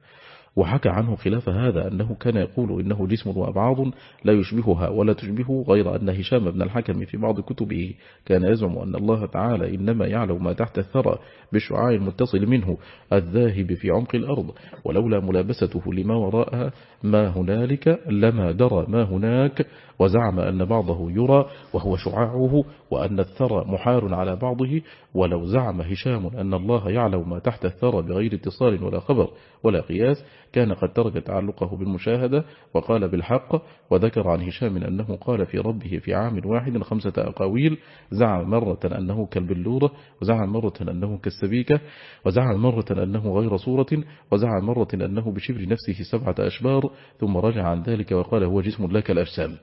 وحكى عنه خلاف هذا أنه كان يقول إنه جسم وأبعاض لا يشبهها ولا تشبهه غير أن هشام بن الحكم في بعض كتبه كان يزعم أن الله تعالى إنما يعلم ما تحت الثرى بالشعاع المتصل منه الذاهب في عمق الأرض ولولا ملابسته لما وراءها ما هنالك لما درى ما هناك وزعم أن بعضه يرى وهو شعاعه وأن الثرى محار على بعضه ولو زعم هشام أن الله يعلم ما تحت الثرى بغير اتصال ولا خبر ولا قياس كان قد ترك تعلقه بالمشاهدة وقال بالحق وذكر عن هشام أنه قال في ربه في عام واحد خمسة أقاويل زعم مرة أنه كالبلورة وزعم مرة أنه كالسبيكة وزعم مرة أنه غير صورة وزعم مرة أنه بشبر نفسه سبعة أشبار ثم رجع عن ذلك وقال هو جسم لك الأجسام.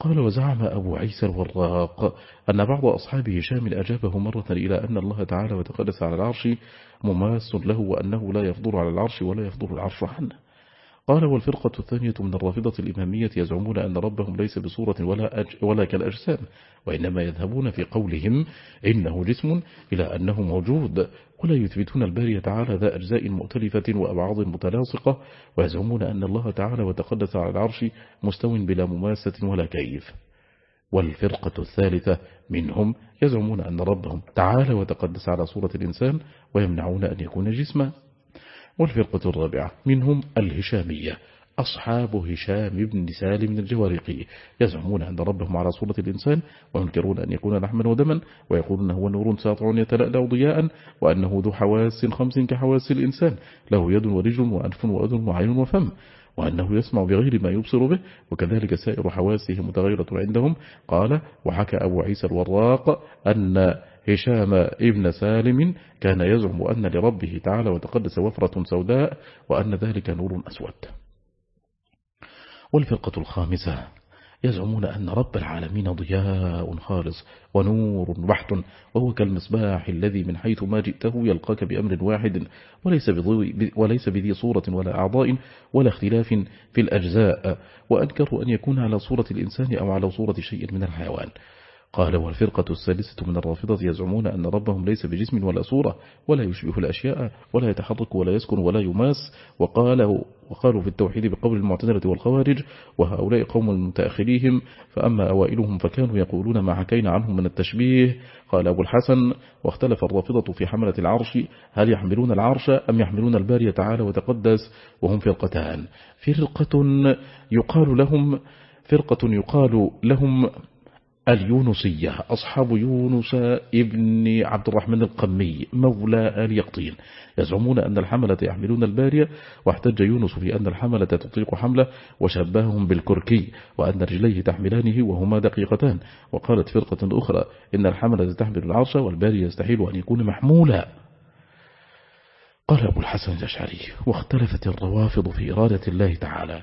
قال وزعم أبو عيسى الوراق أن بعض أصحاب هشام أجابه مرة إلى أن الله تعالى وتقدس على العرش مماس له وأنه لا يفضل على العرش ولا يفضل العرش عنه. قال والفرقة الثانية من الرافضة الإمامية يزعمون أن ربهم ليس بصورة ولا, أج ولا كالأجسام وإنما يذهبون في قولهم إنه جسم إلى أنه موجود. ولا يثبتون الباري تعالى ذا أجزاء مؤتلفة وأبعاض متلاصقة ويزعمون أن الله تعالى وتقدس على العرش مستو بلا مماسة ولا كيف. والفرقة الثالثة منهم يزعمون أن ربهم تعالى وتقدس على صورة الإنسان ويمنعون أن يكون جسما. والفرقة الرابعة منهم الهشامية أصحاب هشام بن سالم الجوارقي يزعمون أن ربهم على صورة الإنسان وينكرون أن يكون لحما ودما ويقولون هو نور ساطع يتلألأ ضياء وأنه ذو حواس خمس كحواس الإنسان له يد ورجل وأنف وأذن وعين وفم وأنه يسمع بغير ما يبصر به وكذلك سائر حواسه متغيرة عندهم. قال وحكى أبو عيسى الوراق أن هشام ابن سالم كان يزعم أن لربه تعالى وتقدس وفرة سوداء وأن ذلك نور أسود. والفرقة الخامسة يزعمون أن رب العالمين ضياء خالص ونور بحت وهو كالمصباح الذي من حيث ما جئته يلقاك بأمر واحد وليس, وليس بذي صورة ولا أعضاء ولا اختلاف في الأجزاء وأنكروا أن يكون على صورة الإنسان أو على صورة شيء من الحيوان. قال والفرقة السادسة من الرافضة يزعمون أن ربهم ليس بجسم ولا صورة ولا يشبه الأشياء ولا يتحرك ولا يسكن ولا يماس. وقالوا, وقالوا في التوحيد بقول المعتزلة والخوارج وهؤلاء قوم متأخريهم فأما أوائلهم فكانوا يقولون ما حكينا عنهم من التشبيه. قال أبو الحسن واختلف الرافضة في حملة العرش هل يحملون العرش أم يحملون الباري تعالى وتقدس؟ وهم فرقتان. فرقة يقال لهم فرقة يقال لهم اليونسية أصحاب يونس ابن عبد الرحمن القمي مولى آل يقطين. يزعمون أن الحملة يحملون البارية واحتج يونس في أن الحملة تطيق حملة وشبههم بالكركي وأن رجليه تحملانه وهما دقيقتان. وقالت فرقة أخرى إن الحملة تحمل العرش والبارية يستحيل أن يكون محمولا. قال أبو الحسن الأشعري واختلفت الروافض في إرادة الله تعالى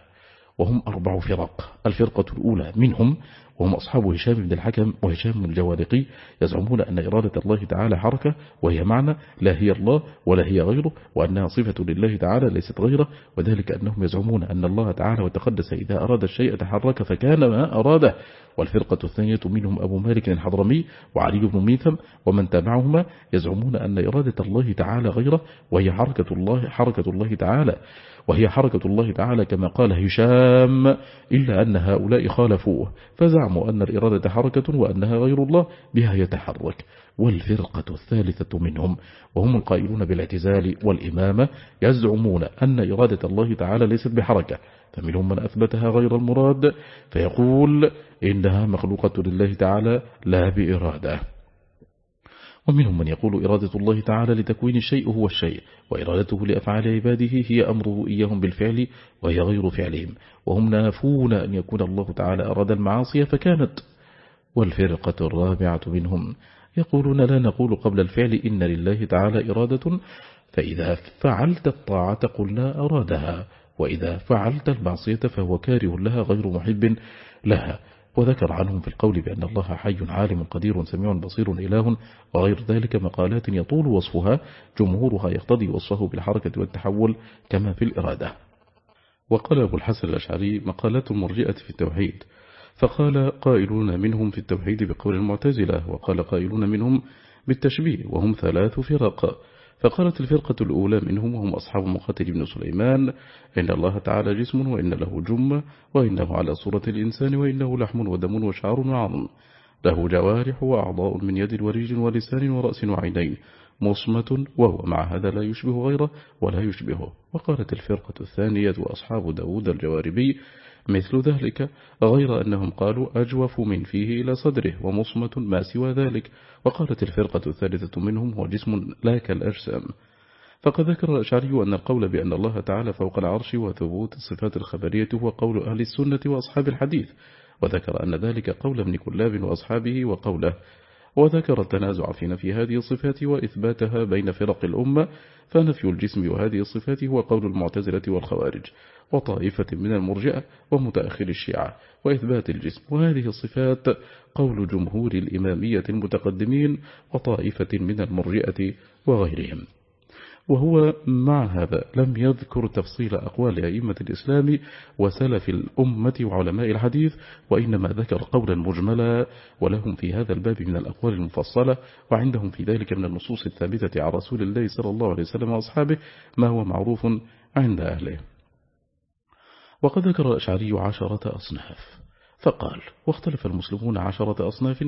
وهم أربع فرق. الفرقة الأولى منهم وهم أصحاب هشام بن الحكم وهشام بن الجوارقي يزعمون أن إرادة الله تعالى حركة وهي معنى لا هي الله ولا هي غيره وأنها صفة لله تعالى ليست غيره وذلك أنهم يزعمون أن الله تعالى وتقدس إذا أراد الشيء تحرك فكان ما أراده والفرقة الثانية منهم أبو مالك الحضرمي وعلي بن ميثم ومن تابعهما يزعمون أن إرادة الله تعالى غيره وهي حركة الله, حركة الله تعالى وهي حركة الله تعالى كما قال هشام إلا أن هؤلاء خالفوه فزعموا أن الإرادة حركة وأنها غير الله بها يتحرك. والفرقة الثالثة منهم وهم القائلون بالاعتزال والإمامة يزعمون أن إرادة الله تعالى ليست بحركة. فمنهم من أثبتها غير المراد فيقول إنها مخلوقة لله تعالى لا بإرادة. ومنهم من يقول إرادة الله تعالى لتكوين الشيء هو الشيء وإرادته لأفعال عباده هي أمره إياهم بالفعل وهي غير فعلهم وهم نافون أن يكون الله تعالى أراد المعاصي فكانت والفرقة الرابعة منهم. يقولون لا نقول قبل الفعل إن لله تعالى إرادة فإذا فعلت الطاعة قلنا أرادها وإذا فعلت المعصية فهو كاره لها غير محب لها. وذكر عنهم في القول بأن الله حي عالم قدير سميع بصير إله وغير ذلك مقالات يطول وصفها جمهورها يقتضي وصفه بالحركة والتحول كما في الإرادة. وقال أبو الحسن الأشعري مقالات المرجئة في التوحيد فقال قائلون منهم في التوحيد بقول المعتزلة وقال قائلون منهم بالتشبيه وهم ثلاث فرق. فقالت الفرقة الأولى منهم وهم أصحاب مقاتل بن سليمان إن الله تعالى جسم وإن له جمة وإنه على صورة الإنسان وإنه لحم ودم وشعر وعظم. له جوارح وأعضاء من يد وريج ولسان ورأس وعينين مصمة وهو مع هذا لا يشبه غيره ولا يشبهه. وقالت الفرقة الثانية وأصحاب داود الجواربي مثل ذلك غير أنهم قالوا أجوف من فيه إلى صدره ومصمة ما سوى ذلك وقالت الفرقة الثالثة منهم هو جسم لا كالأجسام. فقد ذكر الأشعري أن القول بأن الله تعالى فوق العرش وثبوت الصفات الخبرية هو قول أهل السنة وأصحاب الحديث وذكر أن ذلك قول ابن كلاب وأصحابه وقوله وذكر التنازع في نفي هذه الصفات وإثباتها بين فرق الأمة فنفي الجسم وهذه الصفات هو قول المعتزلة والخوارج وطائفة من المرجئة ومتأخر الشيعة وإثبات الجسم. وهذه الصفات قول جمهور الإمامية المتقدمين وطائفة من المرجئة وغيرهم. وهو مع هذا لم يذكر تفصيل أقوال أئمة الإسلام وسلف الأمة وعلماء الحديث وإنما ذكر قولا مجملا ولهم في هذا الباب من الأقوال المفصلة وعندهم في ذلك من النصوص الثابتة عن رسول الله صلى الله عليه وسلم وأصحابه ما هو معروف عند أهله. وقد ذكر الأشعري عشرة أصناف. فقال واختلف المسلمون عشرة أصناف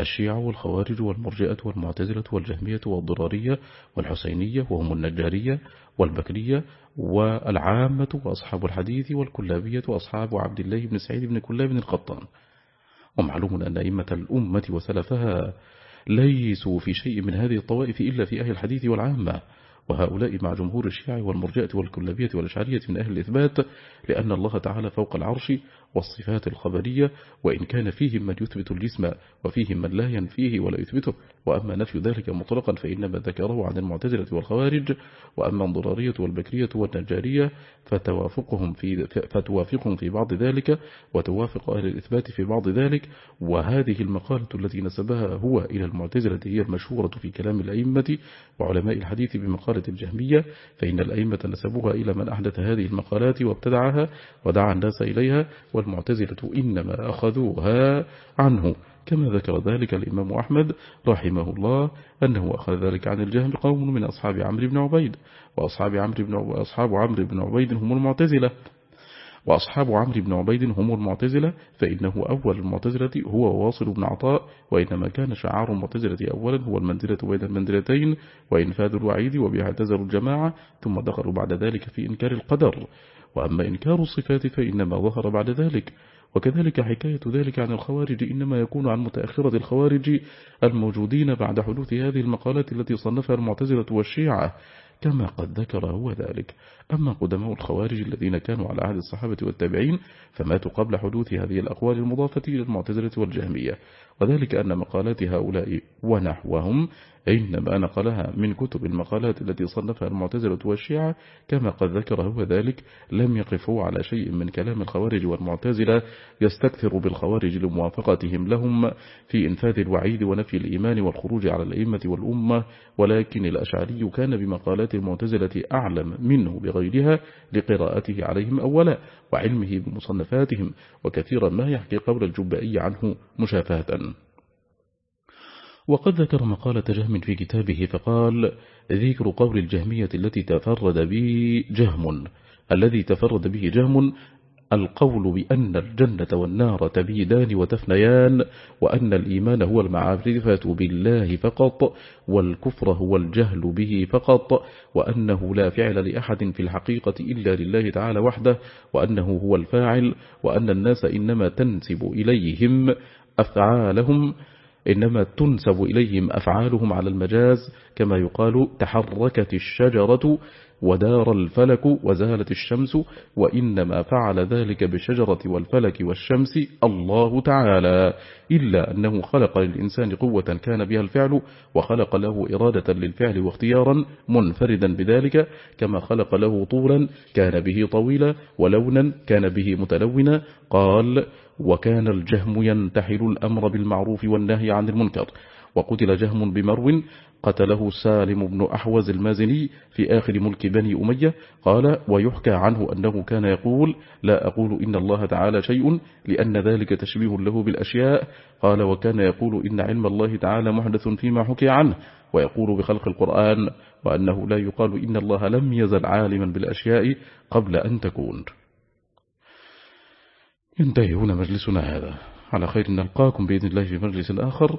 الشيعة والخوارج والمرجئة والمعتزلة والجهمية والضرارية والحسينية وهم النجارية والبكرية والعامة وأصحاب الحديث والكلابية وأصحاب عبد الله بن سعيد بن كلاب بن القطان. ومعلوم أن أئمة الأمة وسلفها ليسوا في شيء من هذه الطوائف إلا في أهل الحديث والعامة. وهؤلاء مع جمهور الشيعة والمرجئة والكلابية والأشعرية من أهل الإثبات لأن الله تعالى فوق العرش والصفات الخبرية وإن كان فيهم من يثبت الجسم وفيهم من لا ينفيه ولا يثبته. وأما نفي ذلك مطلقا فإنما ذكره عن المعتزلة والخوارج. وأما الضرارية والبكرية والنجارية فتوافقهم في, فتوافقهم في بعض ذلك وتوافق أهل الإثبات في بعض ذلك. وهذه المقالة التي نسبها هو إلى المعتزلة هي المشهورة في كلام الأئمة وعلماء الحديث بمقالة الجهمية فإن الأئمة نسبوها إلى من أحدث هذه المقالات وابتدعها ودعا الناس إليها. والمعتزلة إنما أخذوها عنه كما ذكر ذلك الإمام أحمد رحمه الله أنه أخذ ذلك عن الجهم قوم من أصحاب عمرو بن عبيد وأصحاب عمرو بن وأصحاب عمرو بن عبيد هم المعتزلة. وأصحاب عمرو بن عبيد هم المعتزلة فإنه أول المعتزلة هو واصل بن عطاء وإنما كان شعار المعتزلة أولا هو المنزلة بين المنزلتين وإنفاذ الوعيد وبها اعتزلوا الجماعة ثم دخلوا بعد ذلك في إنكار القدر. وأما إنكار الصفات فإنما ظهر بعد ذلك. وكذلك حكاية ذلك عن الخوارج إنما يكون عن متأخرة الخوارج الموجودين بعد حدوث هذه المقالات التي صنفها المعتزلة والشيعة كما قد ذكر هو ذلك. أما قدماء الخوارج الذين كانوا على عهد الصحابة والتابعين فماتوا قبل حدوث هذه الأقوال المضافة إلى المعتزلة والجهمية. وذلك أن مقالات هؤلاء ونحوهم إنما نقلها من كتب المقالات التي صنفها المعتزلة والشيعة كما قد ذكر هو ذلك لم يقفوا على شيء من كلام الخوارج والمعتزلة يستكثر بالخوارج لموافقتهم لهم في إنفاذ الوعيد ونفي الإيمان والخروج على الأئمة والأمة. ولكن الأشعري كان بمقالات المعتزلة أعلم منه بغيرها لقراءته عليهم أولا وعلمه بمصنفاتهم وكثيرا ما يحكي قول الجبائي عنه مشافهة. وقد ذكر مقالة جهم في كتابه فقال ذكر قول الجهمية التي تفرد به جهم. الذي تفرد به جهم القول بأن الجنة والنار تبيدان وتفنيان وأن الإيمان هو المعرفة بالله فقط والكفر هو الجهل به فقط وأنه لا فعل لأحد في الحقيقة إلا لله تعالى وحده وأنه هو الفاعل وأن الناس إنما تنسب إليهم أفعالهم إنما تنسب إليهم أفعالهم على المجاز كما يقال تحركت الشجرة ودار الفلك وزالت الشمس وإنما فعل ذلك بالشجرة والفلك والشمس الله تعالى. إلا أنه خلق للإنسان قوة كان بها الفعل وخلق له إرادة للفعل واختيارا منفردا بذلك كما خلق له طولا كان به طويلا ولونا كان به متلونا. قال وكان الجهم ينتحل الأمر بالمعروف والنهي عن المنكر وقتل جهم بمرو قتله سالم بن أحوز المازني في آخر ملك بني أمية قال ويحكى عنه أنه كان يقول لا أقول إن الله تعالى شيء لأن ذلك تشبيه له بالأشياء قال وكان يقول إن علم الله تعالى محدث فيما حكي عنه ويقول بخلق القرآن وأنه لا يقال إن الله لم يزل عالما بالأشياء قبل أن تكون ينتهي هنا مجلسنا هذا. على خير نلقاكم بإذن الله في مجلس آخر